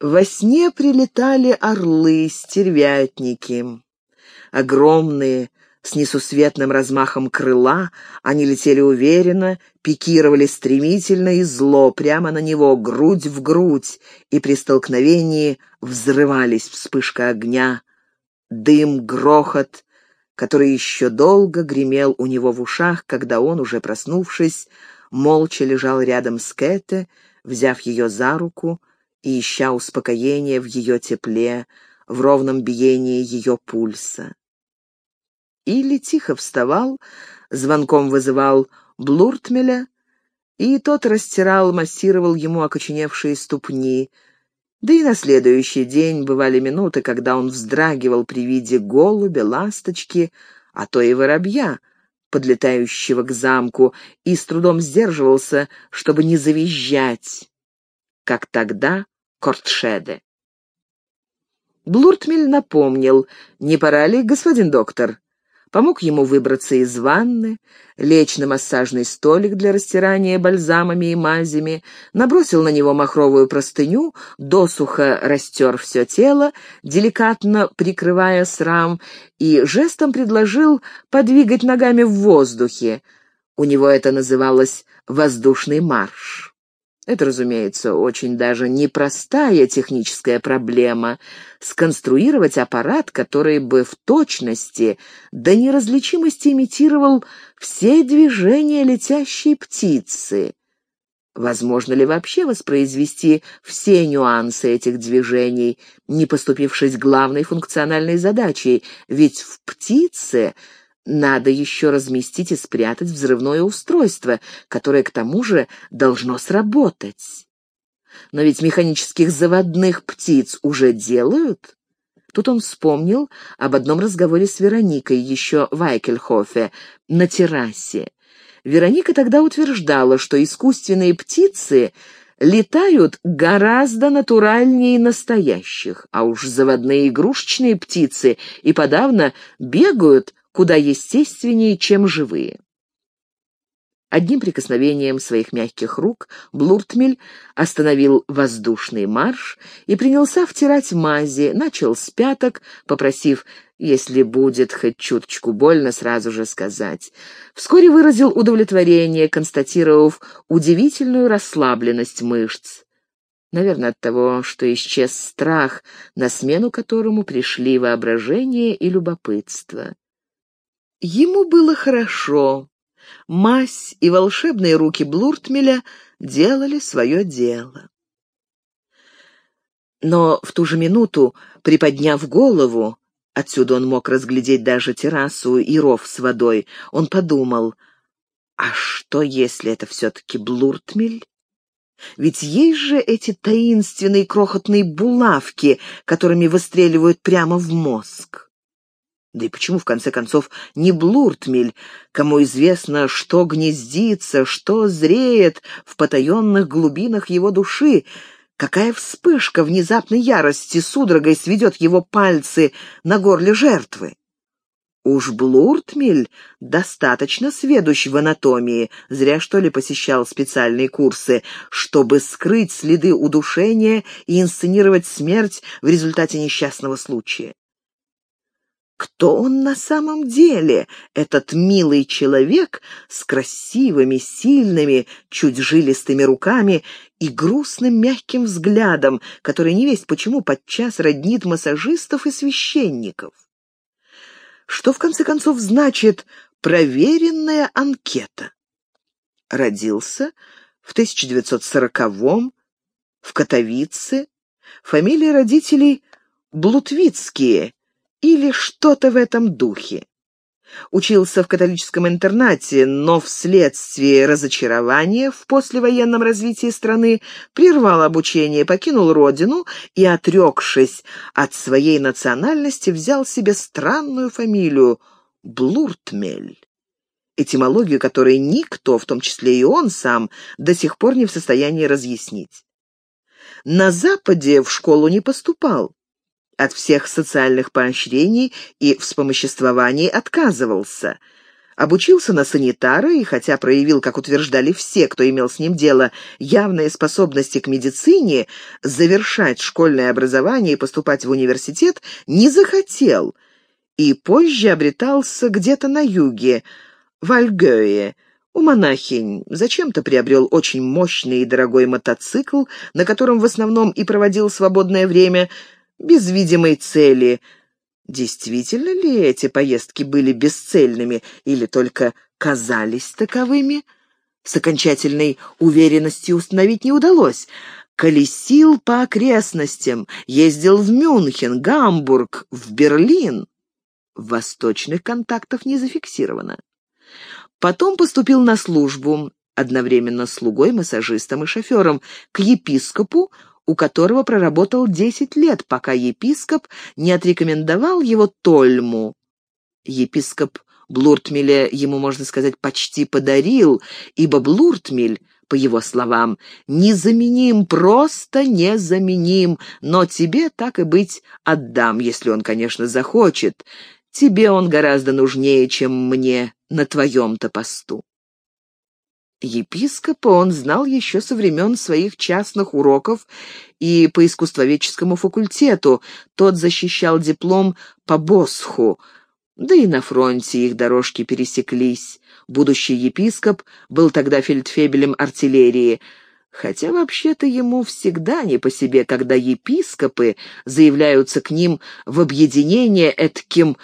Во сне прилетали орлы, стервятники. Огромные, с несусветным размахом крыла, они летели уверенно, пикировали стремительно и зло, прямо на него, грудь в грудь, и при столкновении взрывались вспышка огня, дым, грохот, который еще долго гремел у него в ушах, когда он, уже проснувшись, молча лежал рядом с Кэте, взяв ее за руку и ища успокоения в ее тепле, в ровном биении ее пульса. Или тихо вставал, звонком вызывал Блуртмеля, и тот растирал, массировал ему окоченевшие ступни. Да и на следующий день бывали минуты, когда он вздрагивал при виде голубя, ласточки, а то и воробья, подлетающего к замку, и с трудом сдерживался, чтобы не завизжать, как тогда Кортшеде. Блуртмель напомнил, не пора ли, господин доктор? Помог ему выбраться из ванны, лечь на массажный столик для растирания бальзамами и мазями, набросил на него махровую простыню, досуха растер все тело, деликатно прикрывая срам, и жестом предложил подвигать ногами в воздухе. У него это называлось «воздушный марш». Это, разумеется, очень даже непростая техническая проблема — сконструировать аппарат, который бы в точности до неразличимости имитировал все движения летящей птицы. Возможно ли вообще воспроизвести все нюансы этих движений, не поступившись главной функциональной задачей? Ведь в птице надо еще разместить и спрятать взрывное устройство, которое, к тому же, должно сработать. Но ведь механических заводных птиц уже делают. Тут он вспомнил об одном разговоре с Вероникой еще в Айкельхофе на террасе. Вероника тогда утверждала, что искусственные птицы летают гораздо натуральнее настоящих, а уж заводные игрушечные птицы и подавно бегают куда естественнее, чем живые. Одним прикосновением своих мягких рук Блуртмель остановил воздушный марш и принялся втирать мази, начал с пяток, попросив, если будет хоть чуточку больно, сразу же сказать. Вскоре выразил удовлетворение, констатировав удивительную расслабленность мышц. Наверное, от того, что исчез страх, на смену которому пришли воображение и любопытство. Ему было хорошо. Мазь и волшебные руки Блуртмеля делали свое дело. Но в ту же минуту, приподняв голову, отсюда он мог разглядеть даже террасу и ров с водой, он подумал, а что, если это все-таки Блуртмель? Ведь есть же эти таинственные крохотные булавки, которыми выстреливают прямо в мозг. Да и почему, в конце концов, не Блуртмель, кому известно, что гнездится, что зреет в потаенных глубинах его души, какая вспышка внезапной ярости судорогой сведет его пальцы на горле жертвы? Уж Блуртмель достаточно сведущ в анатомии, зря что ли посещал специальные курсы, чтобы скрыть следы удушения и инсценировать смерть в результате несчастного случая. Кто он на самом деле, этот милый человек с красивыми, сильными, чуть жилистыми руками и грустным мягким взглядом, который не весть почему подчас роднит массажистов и священников? Что, в конце концов, значит проверенная анкета? Родился в 1940-м в Катовице, фамилия родителей Блутвицкие, или что-то в этом духе. Учился в католическом интернате, но вследствие разочарования в послевоенном развитии страны прервал обучение, покинул родину и, отрекшись от своей национальности, взял себе странную фамилию Блуртмель этимологию которой никто, в том числе и он сам, до сих пор не в состоянии разъяснить. На Западе в школу не поступал, от всех социальных поощрений и вспомоществований отказывался. Обучился на санитара и, хотя проявил, как утверждали все, кто имел с ним дело, явные способности к медицине, завершать школьное образование и поступать в университет не захотел, и позже обретался где-то на юге, в Альгёе, у монахинь зачем-то приобрел очень мощный и дорогой мотоцикл, на котором в основном и проводил свободное время, без видимой цели — Действительно ли эти поездки были бесцельными или только казались таковыми? С окончательной уверенностью установить не удалось. Колесил по окрестностям, ездил в Мюнхен, Гамбург, в Берлин. Восточных контактов не зафиксировано. Потом поступил на службу, одновременно слугой, массажистом и шофером, к епископу, у которого проработал десять лет, пока епископ не отрекомендовал его Тольму. Епископ Блуртмеля ему, можно сказать, почти подарил, ибо Блуртмель, по его словам, незаменим, просто незаменим, но тебе, так и быть, отдам, если он, конечно, захочет. Тебе он гораздо нужнее, чем мне на твоем-то посту. Епископа он знал еще со времен своих частных уроков и по искусствоведческому факультету. Тот защищал диплом по Босху, да и на фронте их дорожки пересеклись. Будущий епископ был тогда фельдфебелем артиллерии, хотя вообще-то ему всегда не по себе, когда епископы заявляются к ним в объединение этким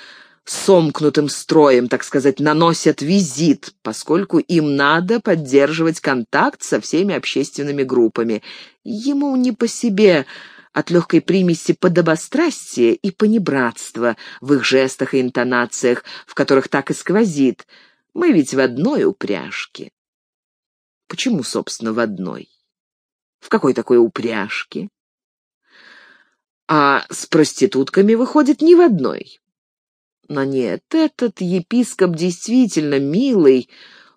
сомкнутым строем, так сказать, наносят визит, поскольку им надо поддерживать контакт со всеми общественными группами. Ему не по себе от легкой примеси подобострастия и понебратства в их жестах и интонациях, в которых так и сквозит. Мы ведь в одной упряжке. Почему, собственно, в одной? В какой такой упряжке? А с проститутками выходит не в одной. Но нет, этот епископ действительно милый.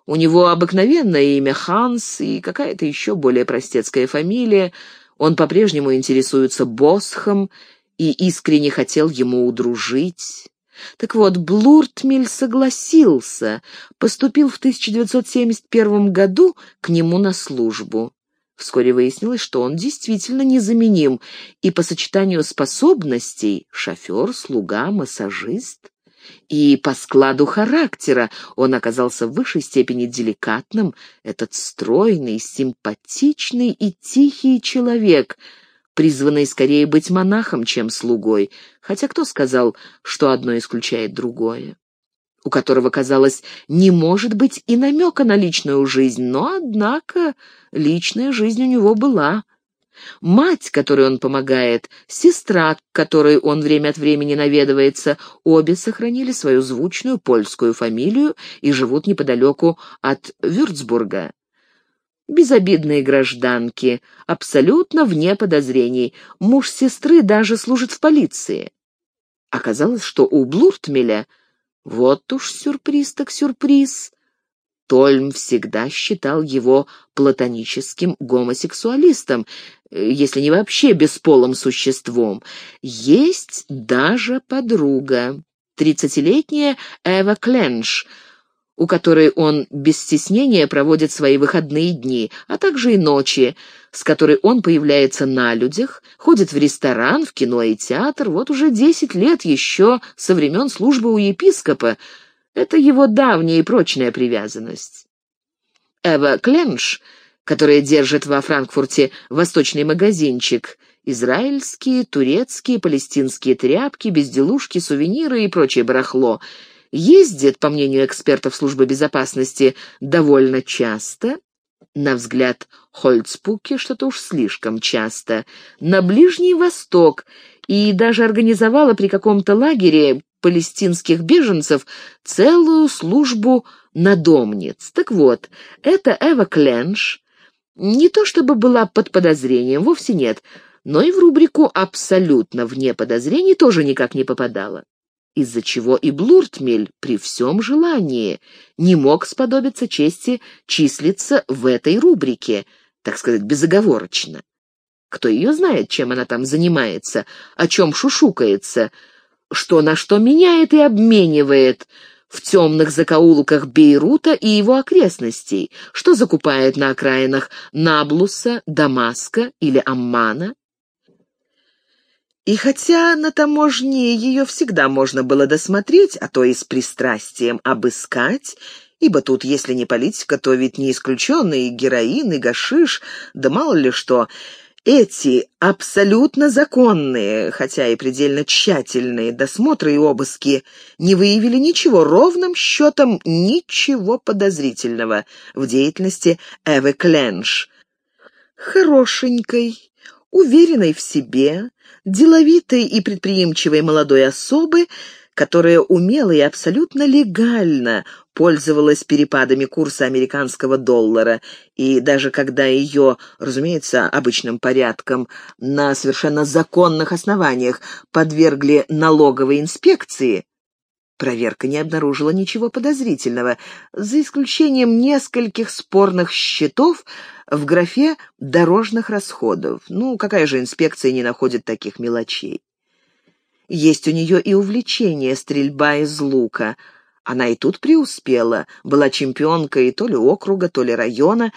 У него обыкновенное имя Ханс и какая-то еще более простецкая фамилия. Он по-прежнему интересуется Босхом и искренне хотел ему удружить. Так вот, Блуртмель согласился, поступил в 1971 году к нему на службу. Вскоре выяснилось, что он действительно незаменим, и по сочетанию способностей — шофер, слуга, массажист и по складу характера он оказался в высшей степени деликатным, этот стройный, симпатичный и тихий человек, призванный скорее быть монахом, чем слугой, хотя кто сказал, что одно исключает другое? у которого, казалось, не может быть и намека на личную жизнь, но, однако, личная жизнь у него была — Мать, которой он помогает, сестра, к которой он время от времени наведывается, обе сохранили свою звучную польскую фамилию и живут неподалеку от Вюрцбурга. Безобидные гражданки, абсолютно вне подозрений. Муж сестры даже служит в полиции. Оказалось, что у Блуртмеля вот уж сюрприз так сюрприз. Тольм всегда считал его платоническим гомосексуалистом, э, если не вообще бесполым существом. Есть даже подруга, тридцатилетняя Эва Кленш, у которой он без стеснения проводит свои выходные дни, а также и ночи, с которой он появляется на людях, ходит в ресторан, в кино и театр, вот уже десять лет еще со времен службы у епископа, это его давняя и прочная привязанность. Эва Кленш, которая держит во Франкфурте восточный магазинчик, израильские, турецкие, палестинские тряпки, безделушки, сувениры и прочее барахло, ездит, по мнению экспертов службы безопасности, довольно часто, на взгляд Хольцпуке что-то уж слишком часто, на Ближний Восток и даже организовала при каком-то лагере палестинских беженцев целую службу надомниц. Так вот, эта Эва Кленш не то чтобы была под подозрением, вовсе нет, но и в рубрику «абсолютно вне подозрений» тоже никак не попадала. Из-за чего и Блуртмель при всем желании не мог сподобиться чести числиться в этой рубрике, так сказать, безоговорочно. Кто ее знает, чем она там занимается, о чем шушукается — что на что меняет и обменивает, в темных закоулках Бейрута и его окрестностей, что закупает на окраинах Наблуса, Дамаска или Аммана. И хотя на таможне ее всегда можно было досмотреть, а то и с пристрастием обыскать, ибо тут, если не политика, то ведь не исключенный героин, и гашиш, да мало ли что, эти абсолютно законные, хотя и предельно тщательные досмотры и обыски не выявили ничего, ровным счетом ничего подозрительного в деятельности Эвы Кленш. Хорошенькой, уверенной в себе, деловитой и предприимчивой молодой особы, которая умело и абсолютно легально пользовалась перепадами курса американского доллара, и даже когда ее, разумеется, обычным порядком, на совершенно законных основаниях подвергли налоговой инспекции, проверка не обнаружила ничего подозрительного, за исключением нескольких спорных счетов, в графе «дорожных расходов». Ну, какая же инспекция не находит таких мелочей? Есть у нее и увлечение стрельба из лука. Она и тут преуспела, была чемпионкой то ли округа, то ли района,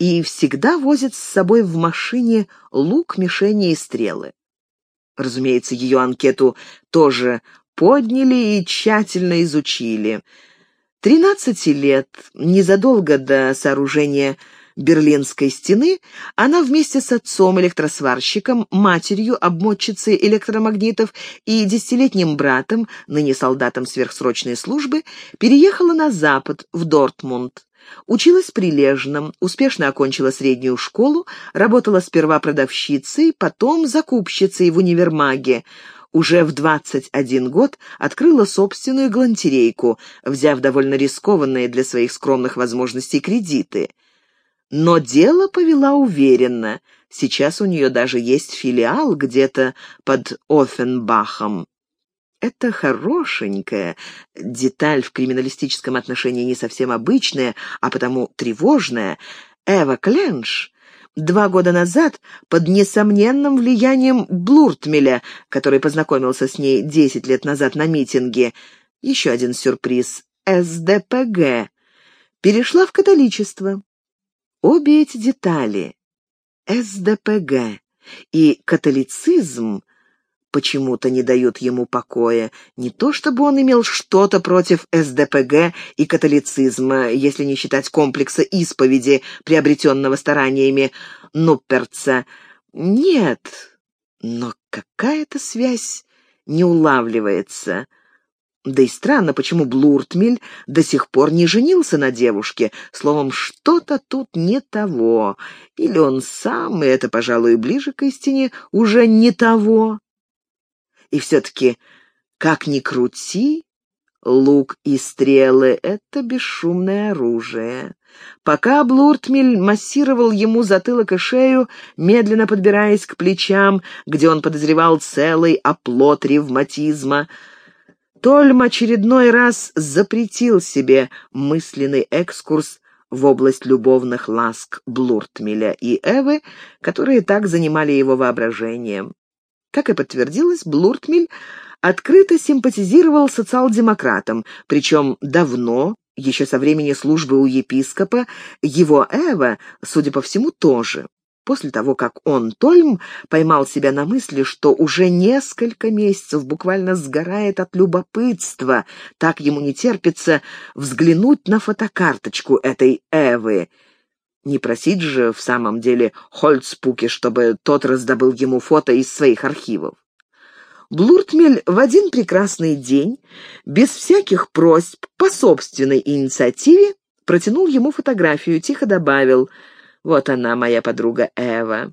и всегда возит с собой в машине лук, мишени и стрелы. Разумеется, ее анкету тоже подняли и тщательно изучили. Тринадцати лет, незадолго до сооружения Берлинской стены, она вместе с отцом, электросварщиком, матерью, обмотчицей электромагнитов и десятилетним братом, ныне солдатом сверхсрочной службы, переехала на запад, в Дортмунд. Училась прилежно, успешно окончила среднюю школу, работала сперва продавщицей, потом закупщицей в универмаге. Уже в 21 год открыла собственную галантерейку, взяв довольно рискованные для своих скромных возможностей кредиты. Но дело повела уверенно. Сейчас у нее даже есть филиал где-то под Оффенбахом. Это хорошенькая, деталь в криминалистическом отношении не совсем обычная, а потому тревожная, Эва Кленш два года назад под несомненным влиянием Блуртмеля, который познакомился с ней десять лет назад на митинге, еще один сюрприз, СДПГ, перешла в католичество. Обе эти детали, СДПГ и католицизм, почему-то не дают ему покоя. Не то чтобы он имел что-то против СДПГ и католицизма, если не считать комплекса исповеди, приобретенного стараниями Нупперца. Нет, но какая-то связь не улавливается. Да и странно, почему Блуртмель до сих пор не женился на девушке. Словом, что-то тут не того. Или он сам, и это, пожалуй, ближе к истине, уже не того. И все-таки, как ни крути, лук и стрелы — это бесшумное оружие. Пока Блуртмель массировал ему затылок и шею, медленно подбираясь к плечам, где он подозревал целый оплот ревматизма, Тольм очередной раз запретил себе мысленный экскурс в область любовных ласк Блуртмеля и Эвы, которые так занимали его воображением. Как и подтвердилось, Блуртмель открыто симпатизировал социал-демократам, причем давно, еще со времени службы у епископа, его Эва, судя по всему, тоже после того, как он, Тольм, поймал себя на мысли, что уже несколько месяцев буквально сгорает от любопытства, так ему не терпится взглянуть на фотокарточку этой Эвы. Не просить же в самом деле Хольцпуке, чтобы тот раздобыл ему фото из своих архивов. Блуртмель в один прекрасный день, без всяких просьб, по собственной инициативе, протянул ему фотографию, тихо добавил — вот она, моя подруга Эва.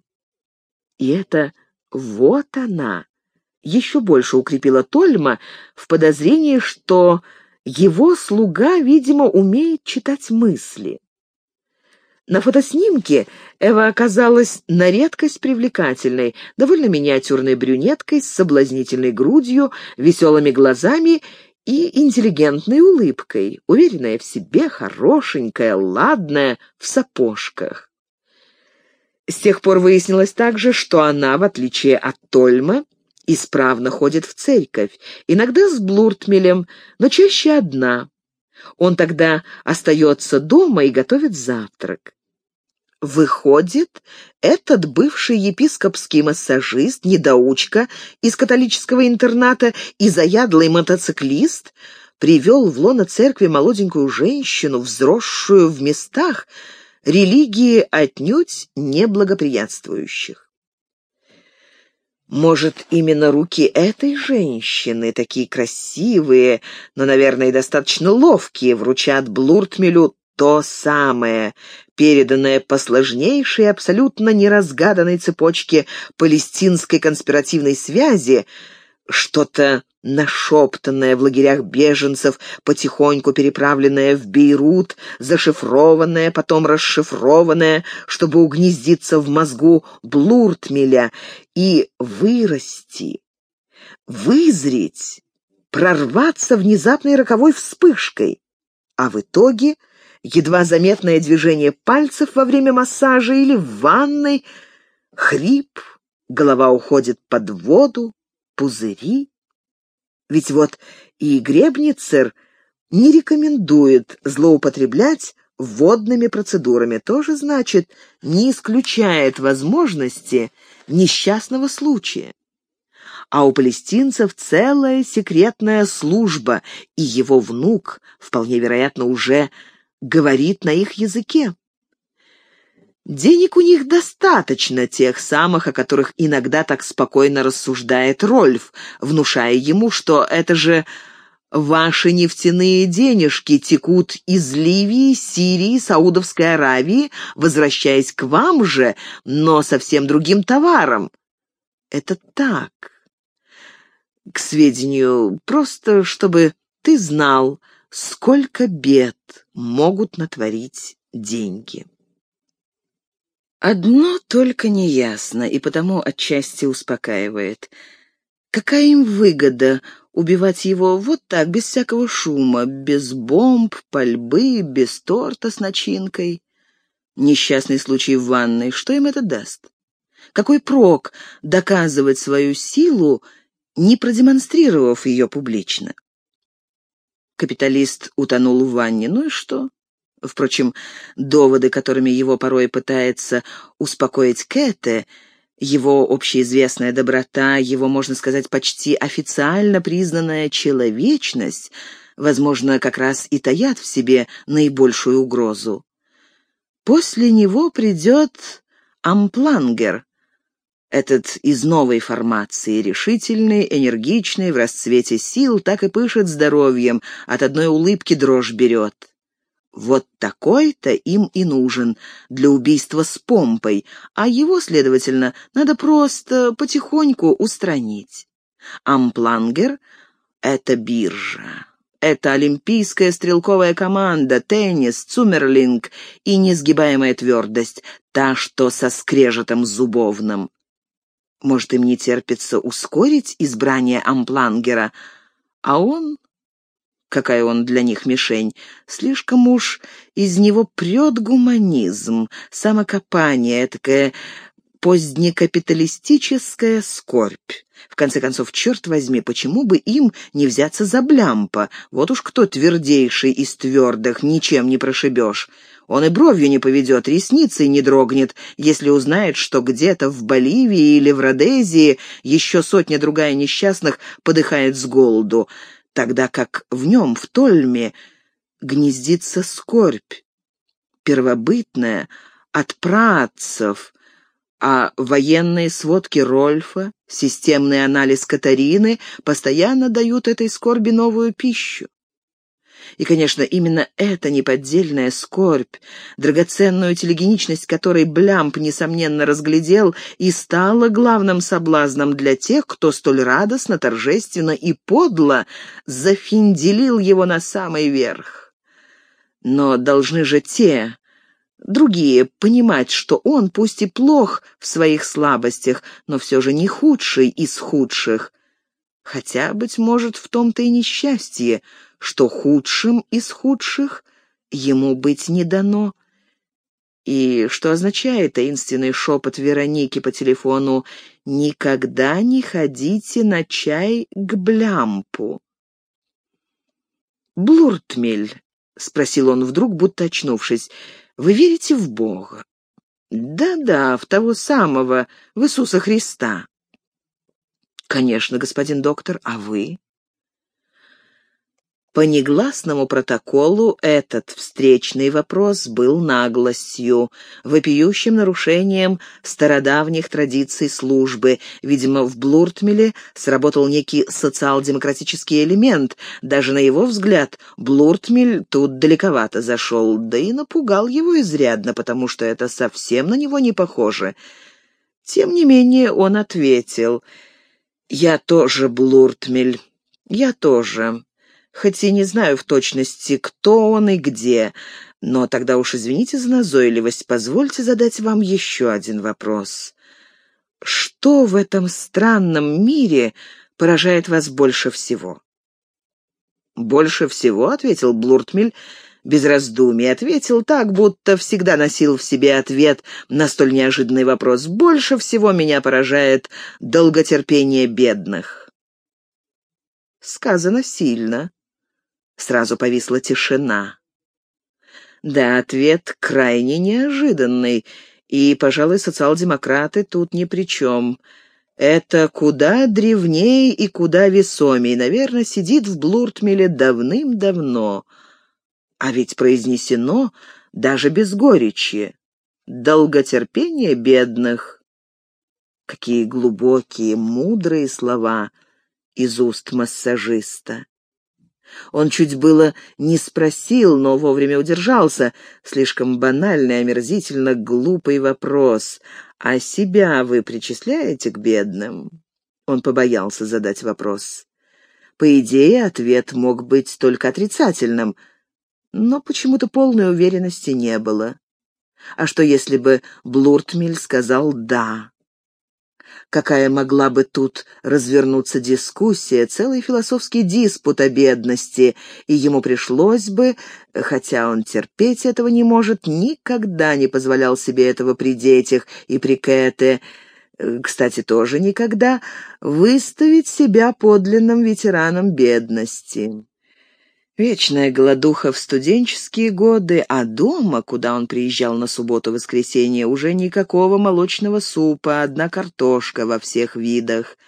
И это «вот она» еще больше укрепила Тольма в подозрении, что его слуга, видимо, умеет читать мысли. На фотоснимке Эва оказалась на редкость привлекательной, довольно миниатюрной брюнеткой с соблазнительной грудью, веселыми глазами и интеллигентной улыбкой, уверенная в себе, хорошенькая, ладная, в сапожках. С тех пор выяснилось также, что она, в отличие от Тольма, Исправно ходит в церковь, иногда с Блуртмелем, но чаще одна. Он тогда остается дома и готовит завтрак. Выходит, этот бывший епископский массажист, недоучка из католического интерната и заядлый мотоциклист привел в лоно церкви молоденькую женщину, взросшую в местах, религии отнюдь неблагоприятствующих. Может, именно руки этой женщины, такие красивые, но, наверное, достаточно ловкие, вручат Блуртмелю то самое, переданное по сложнейшей, абсолютно неразгаданной цепочке палестинской конспиративной связи, что-то нашептанное в лагерях беженцев, потихоньку переправленное в Бейрут, зашифрованное, потом расшифрованное, чтобы угнездиться в мозгу Блуртмеля и вырасти, вызреть, прорваться внезапной роковой вспышкой, а в итоге — едва заметное движение пальцев во время массажа или в ванной, хрип, голова уходит под воду, пузыри. Ведь вот и Гребницер не рекомендует злоупотреблять водными процедурами, тоже значит, не исключает возможности несчастного случая. А у палестинцев целая секретная служба, и его внук, вполне вероятно, уже говорит на их языке. Денег у них достаточно, тех самых, о которых иногда так спокойно рассуждает Рольф, внушая ему, что это же ваши нефтяные денежки текут из Ливии, Сирии, Саудовской Аравии, возвращаясь к вам же, но совсем другим товаром. Это так. К сведению, просто чтобы ты знал, сколько бед могут натворить деньги. Одно только неясно, и потому отчасти успокаивает. Какая им выгода убивать его вот так, без всякого шума, без бомб, пальбы, без торта с начинкой? Несчастный случай в ванной, что им это даст? Какой прок доказывать свою силу, не продемонстрировав ее публично? Капиталист утонул в ванне. Ну и что? Впрочем, доводы, которыми его порой пытается успокоить Кэте, его общеизвестная доброта, его, можно сказать, почти официально признанная человечность, возможно, как раз и таят в себе наибольшую угрозу. После него придет Амплангер, этот из новой формации, решительный, энергичный, в расцвете сил, так и пышет здоровьем, от одной улыбки дрожь берет. Вот такой-то им и нужен для убийства с помпой, а его, следовательно, надо просто потихоньку устранить. Амплангер — это биржа. Это олимпийская стрелковая команда, теннис, цумерлинг и несгибаемая твердость, та, что со скрежетом зубовным. Может, им не терпится ускорить избрание Амплангера, а он, какая он для них мишень, слишком уж из него прет гуманизм, самокопание, такая позднекапиталистическая скорбь. В конце концов, черт возьми, почему бы им не взяться за Блямпа? Вот уж кто твердейший из твердых, ничем не прошибешь. Он и бровью не поведет, ресницей не дрогнет, если узнает, что где-то в Боливии или в Родезии еще сотня-другая несчастных подыхает с голоду, тогда как в нем, в Тольме, гнездится скорбь, первобытная, от працев, а военные сводки Рольфа, системный анализ Катарины постоянно дают этой скорби новую пищу. И, конечно, именно эта неподдельная скорбь, драгоценную телегеничность которой Блямп, несомненно, разглядел, и стала главным соблазном для тех, кто столь радостно, торжественно и подло зафинделил его на самый верх. Но должны же те, другие, понимать, что он, пусть и плох в своих слабостях, но все же не худший из худших. Хотя, быть может, в том-то и несчастье, что худшим из худших ему быть не дано. И что означает таинственный шепот Вероники по телефону «Никогда не ходите на чай к блямпу»? «Блуртмель», — спросил он вдруг, будто очнувшись, — «вы верите в Бога?» «Да-да, в того самого, в Иисуса Христа». «Конечно, господин доктор, а вы?» По негласному протоколу этот встречный вопрос был наглостью, вопиющим нарушением стародавних традиций службы. Видимо, в Блуртмеле сработал некий социал-демократический элемент. Даже на его взгляд Блуртмель тут далековато зашел, да и напугал его изрядно, потому что это совсем на него не похоже. Тем не менее он ответил, «Я тоже Блуртмель, я тоже» хоть и не знаю в точности, кто он и где, но тогда уж извините за назойливость, позвольте задать вам еще один вопрос. Что в этом странном мире поражает вас больше всего?» «Больше всего», — ответил Блуртмель, без раздумий ответил так, будто всегда носил в себе ответ на столь неожиданный вопрос. «Больше всего меня поражает долготерпение бедных». Сказано сильно. Сразу повисла тишина. Да, ответ крайне неожиданный, и, пожалуй, социал-демократы тут ни при чем. Это куда древнее и куда весомее, наверное, сидит в Блуртмеле давным-давно. А ведь произнесено даже без горечи. Долготерпение бедных. Какие глубокие, мудрые слова из уст массажиста. Он чуть было не спросил, но вовремя удержался. Слишком банальный, омерзительно глупый вопрос. «А себя вы причисляете к бедным?» Он побоялся задать вопрос. По идее, ответ мог быть только отрицательным, но почему-то полной уверенности не было. А что, если бы Блуртмель сказал «да»? какая могла бы тут развернуться дискуссия, целый философский диспут о бедности, и ему пришлось бы, хотя он терпеть этого не может, никогда не позволял себе этого при детях и при Кэте, кстати, тоже никогда, выставить себя подлинным ветераном бедности. Вечная голодуха в студенческие годы, а дома, куда он приезжал на субботу-воскресенье, уже никакого молочного супа, одна картошка во всех видах —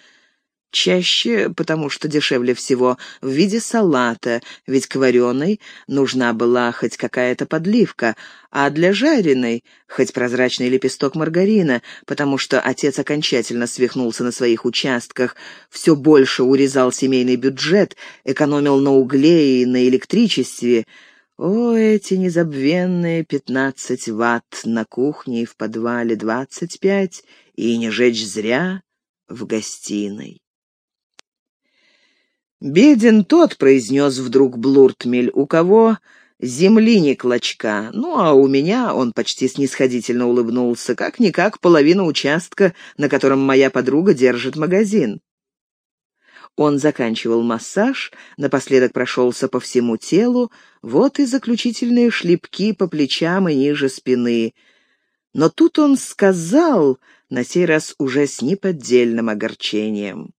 Чаще, потому что дешевле всего, в виде салата, ведь к вареной нужна была хоть какая-то подливка, а для жареной — хоть прозрачный лепесток маргарина, потому что отец окончательно свихнулся на своих участках, все больше урезал семейный бюджет, экономил на угле и на электричестве. О, эти незабвенные пятнадцать ватт на кухне и в подвале двадцать пять, и не жечь зря в гостиной. «Беден тот», — произнес вдруг Блуртмель, — «у кого земли не клочка. Ну, а у меня, — он почти снисходительно улыбнулся, — как-никак половина участка, на котором моя подруга держит магазин». Он заканчивал массаж, напоследок прошелся по всему телу, вот и заключительные шлепки по плечам и ниже спины. Но тут он сказал, на сей раз уже с неподдельным огорчением.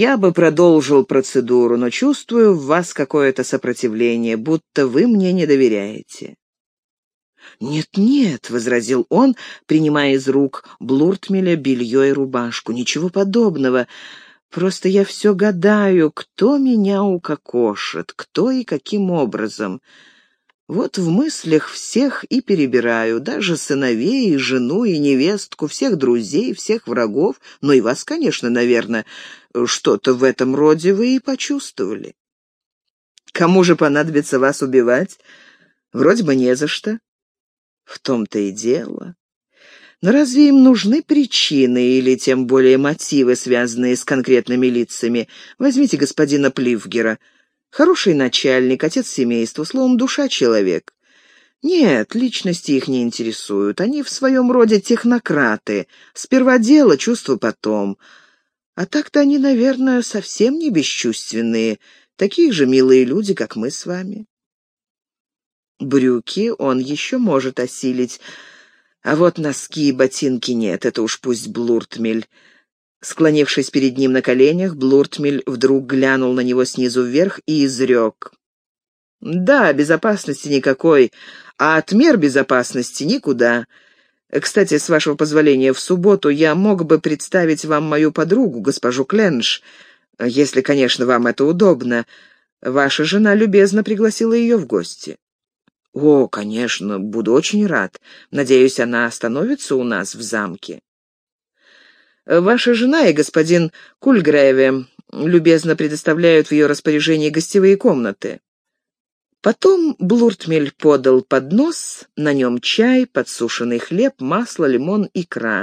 Я бы продолжил процедуру, но чувствую в вас какое-то сопротивление, будто вы мне не доверяете». «Нет-нет», — возразил он, принимая из рук Блуртмеля белье и рубашку, — «ничего подобного. Просто я все гадаю, кто меня укокошит, кто и каким образом. Вот в мыслях всех и перебираю, даже сыновей, и жену, и невестку, всех друзей, всех врагов, ну и вас, конечно, наверное, что-то в этом роде вы и почувствовали. Кому же понадобится вас убивать? Вроде бы не за что. В том-то и дело. Но разве им нужны причины или тем более мотивы, связанные с конкретными лицами? Возьмите господина Пливгера — Хороший начальник, отец семейства, словом, душа человек. Нет, личности их не интересуют. Они в своем роде технократы. Сперва дело, чувство потом. А так-то они, наверное, совсем не бесчувственные. Такие же милые люди, как мы с вами. Брюки он еще может осилить, а вот носки и ботинки нет, это уж пусть Блуртмель. Склонившись перед ним на коленях, Блуртмель вдруг глянул на него снизу вверх и изрек. «Да, безопасности никакой, а от мер безопасности никуда. Кстати, с вашего позволения, в субботу я мог бы представить вам мою подругу, госпожу Кленш, если, конечно, вам это удобно. Ваша жена любезно пригласила ее в гости». «О, конечно, буду очень рад. Надеюсь, она остановится у нас в замке». «Ваша жена и господин Кульгреве любезно предоставляют в ее распоряжении гостевые комнаты». Потом Блуртмель подал поднос, на нем чай, подсушенный хлеб, масло, лимон, икра.